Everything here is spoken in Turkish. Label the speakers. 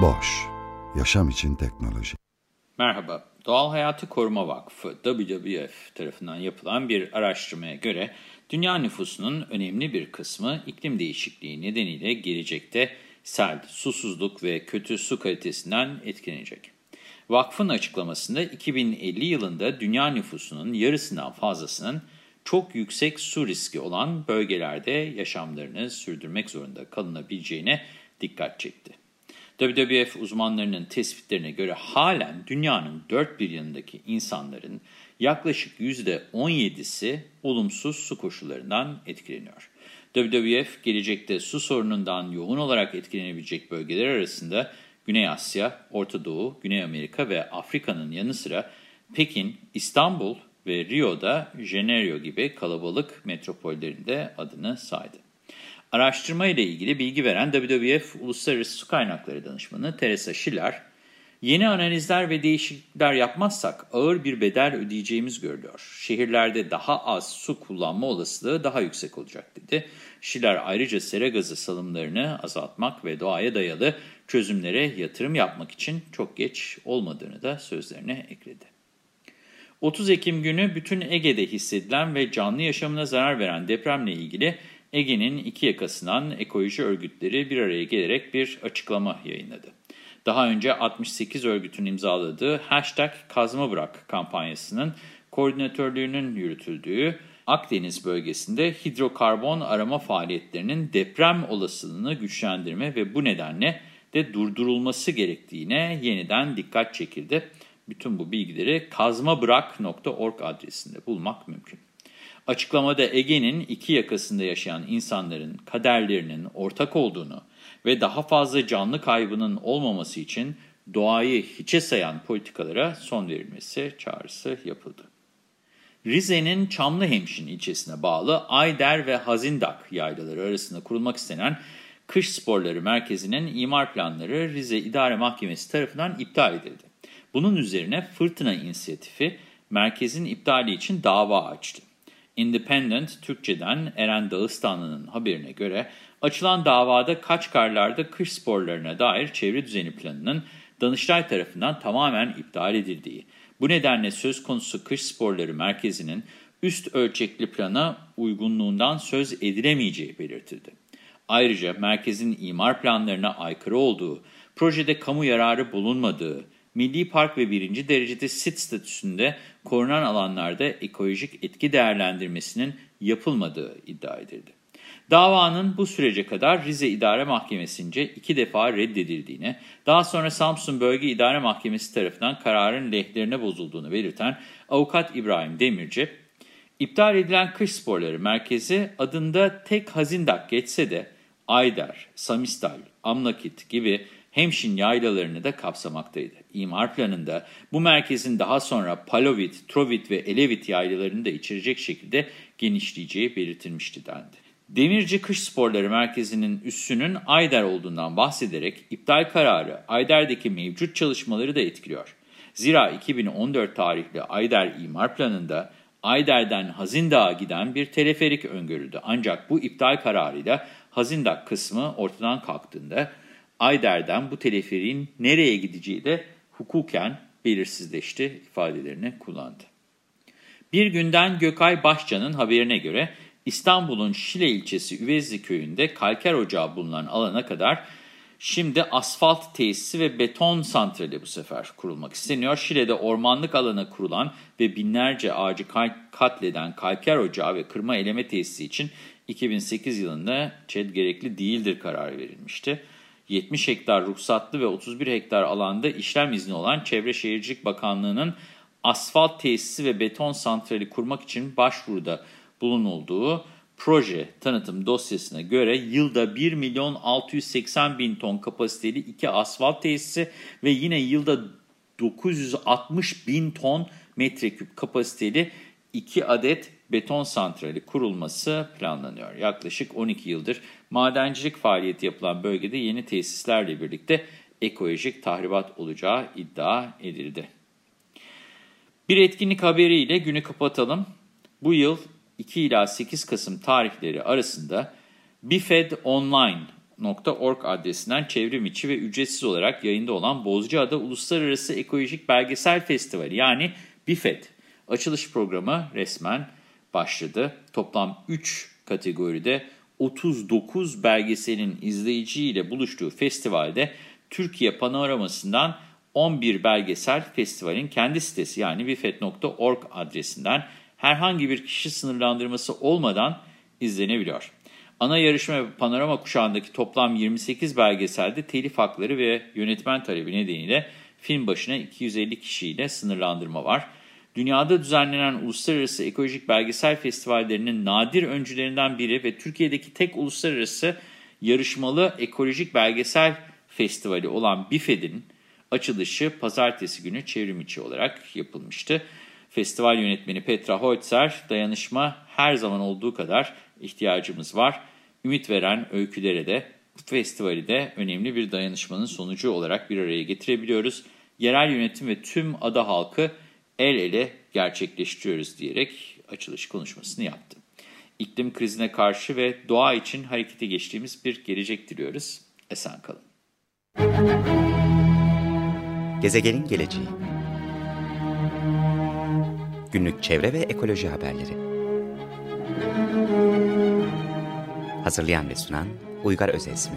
Speaker 1: Boş, yaşam için teknoloji.
Speaker 2: Merhaba, Doğal Hayatı Koruma Vakfı WWF tarafından yapılan bir araştırmaya göre dünya nüfusunun önemli bir kısmı iklim değişikliği nedeniyle gelecekte sel, susuzluk ve kötü su kalitesinden etkilenecek. Vakfın açıklamasında 2050 yılında dünya nüfusunun yarısından fazlasının çok yüksek su riski olan bölgelerde yaşamlarını sürdürmek zorunda kalınabileceğine dikkat çekti. WWF uzmanlarının tespitlerine göre halen dünyanın dört bir yanındaki insanların yaklaşık %17'si olumsuz su koşullarından etkileniyor. WWF gelecekte su sorunundan yoğun olarak etkilenebilecek bölgeler arasında Güney Asya, Orta Doğu, Güney Amerika ve Afrika'nın yanı sıra Pekin, İstanbul ve Rio'da Janeiro gibi kalabalık metropollerinde adını saydı. Araştırma ile ilgili bilgi veren WWF Uluslararası Su Kaynakları Danışmanı Teresa Schiller, yeni analizler ve değişiklikler yapmazsak ağır bir bedel ödeyeceğimiz görülüyor. Şehirlerde daha az su kullanma olasılığı daha yüksek olacak dedi. Schiller ayrıca sera gazı salımlarını azaltmak ve doğaya dayalı çözümlere yatırım yapmak için çok geç olmadığını da sözlerine ekledi. 30 Ekim günü bütün Ege'de hissedilen ve canlı yaşamına zarar veren depremle ilgili Ege'nin iki yakasından ekoloji örgütleri bir araya gelerek bir açıklama yayınladı. Daha önce 68 örgütün imzaladığı Hashtag Kazma Bırak kampanyasının koordinatörlüğünün yürütüldüğü Akdeniz bölgesinde hidrokarbon arama faaliyetlerinin deprem olasılığını güçlendirme ve bu nedenle de durdurulması gerektiğine yeniden dikkat çekildi. Bütün bu bilgileri kazmabırak.org adresinde bulmak mümkün. Açıklamada Ege'nin iki yakasında yaşayan insanların kaderlerinin ortak olduğunu ve daha fazla canlı kaybının olmaması için doğayı hiçe sayan politikalara son verilmesi çağrısı yapıldı. Rize'nin Çamlıhemşin ilçesine bağlı Ayder ve Hazindak yaylaları arasında kurulmak istenen Kış Sporları Merkezi'nin imar planları Rize İdare Mahkemesi tarafından iptal edildi. Bunun üzerine Fırtına İnisiyatifi merkezin iptali için dava açtı. Independent Türkçe'den Eren Dağıstanlı'nın haberine göre açılan davada Kaçkarlar'da kış sporlarına dair çevre düzeni planının Danıştay tarafından tamamen iptal edildiği, bu nedenle söz konusu kış sporları merkezinin üst ölçekli plana uygunluğundan söz edilemeyeceği belirtildi. Ayrıca merkezin imar planlarına aykırı olduğu, projede kamu yararı bulunmadığı, milli park ve birinci derecede sit statüsünde korunan alanlarda ekolojik etki değerlendirmesinin yapılmadığı iddia edildi. Davanın bu sürece kadar Rize İdare Mahkemesi'nce iki defa reddedildiğini, daha sonra Samsun Bölge İdare Mahkemesi tarafından kararın lehlerine bozulduğunu belirten avukat İbrahim Demirci, iptal edilen kış sporları merkezi adında tek hazindak geçse de Ayder, Samistal, Amnakit gibi Hemşin yaylalarını da kapsamaktaydı. İmar planında bu merkezin daha sonra Palovit, Trovit ve Elevit yaylalarını da içerecek şekilde genişleyeceği belirtilmişti dendi. Demirci Kış Sporları Merkezi'nin üssünün Ayder olduğundan bahsederek iptal kararı Ayder'deki mevcut çalışmaları da etkiliyor. Zira 2014 tarihli Ayder imar planında Ayder'den Hazindağ'a giden bir teleferik öngörüldü. Ancak bu iptal kararıyla Hazindağ kısmı ortadan kalktığında Ayder'den bu teleferiğin nereye gideceği de hukuken belirsizleşti ifadelerini kullandı. Bir günden Gökay Başcan'ın haberine göre İstanbul'un Şile ilçesi Üvezli köyünde kalker ocağı bulunan alana kadar şimdi asfalt tesisi ve beton santrali bu sefer kurulmak isteniyor. Şile'de ormanlık alana kurulan ve binlerce ağacı katleden kalker ocağı ve kırma eleme tesisi için 2008 yılında ÇED gerekli değildir kararı verilmişti. 70 hektar ruhsatlı ve 31 hektar alanda işlem izni olan Çevre Şehircilik Bakanlığı'nın asfalt tesisi ve beton santrali kurmak için başvuruda bulunulduğu, proje tanıtım dosyasına göre yılda 1 milyon 680 bin ton kapasiteli iki asfalt tesisi ve yine yılda 960 bin ton metreküp kapasiteli 2 adet beton santrali kurulması planlanıyor. Yaklaşık 12 yıldır madencilik faaliyeti yapılan bölgede yeni tesislerle birlikte ekolojik tahribat olacağı iddia edildi. Bir etkinlik haberiyle günü kapatalım. Bu yıl 2 ila 8 Kasım tarihleri arasında bifedonline.org adresinden çevrim içi ve ücretsiz olarak yayında olan Bozcaada Uluslararası Ekolojik Belgesel Festivali yani BIFED açılış programı resmen başladı. Toplam 3 kategoride 39 belgeselin izleyiciyle buluştuğu festivalde Türkiye panoramasından 11 belgesel festivalin kendi sitesi yani bifet.org adresinden herhangi bir kişi sınırlandırması olmadan izlenebiliyor. Ana yarışma ve panorama kuşağındaki toplam 28 belgeselde telif hakları ve yönetmen talebi nedeniyle film başına 250 kişiyle sınırlandırma var. Dünyada düzenlenen uluslararası ekolojik belgesel festivallerinin nadir öncülerinden biri ve Türkiye'deki tek uluslararası yarışmalı ekolojik belgesel festivali olan BİFED'in açılışı pazartesi günü çevrimiçi olarak yapılmıştı. Festival yönetmeni Petra Holzer, dayanışma her zaman olduğu kadar ihtiyacımız var. Ümit veren öykülere de bu festivali de önemli bir dayanışmanın sonucu olarak bir araya getirebiliyoruz. Yerel yönetim ve tüm ada halkı el ele gerçekleştiriyoruz diyerek açılış konuşmasını yaptı. İklim krizine karşı ve doğa için harekete geçtiğimiz bir gelecek diliyoruz. Esen kalın.
Speaker 3: Gezegenin geleceği Günlük çevre ve ekoloji haberleri Hazırlayan ve sunan Uygar Özesmi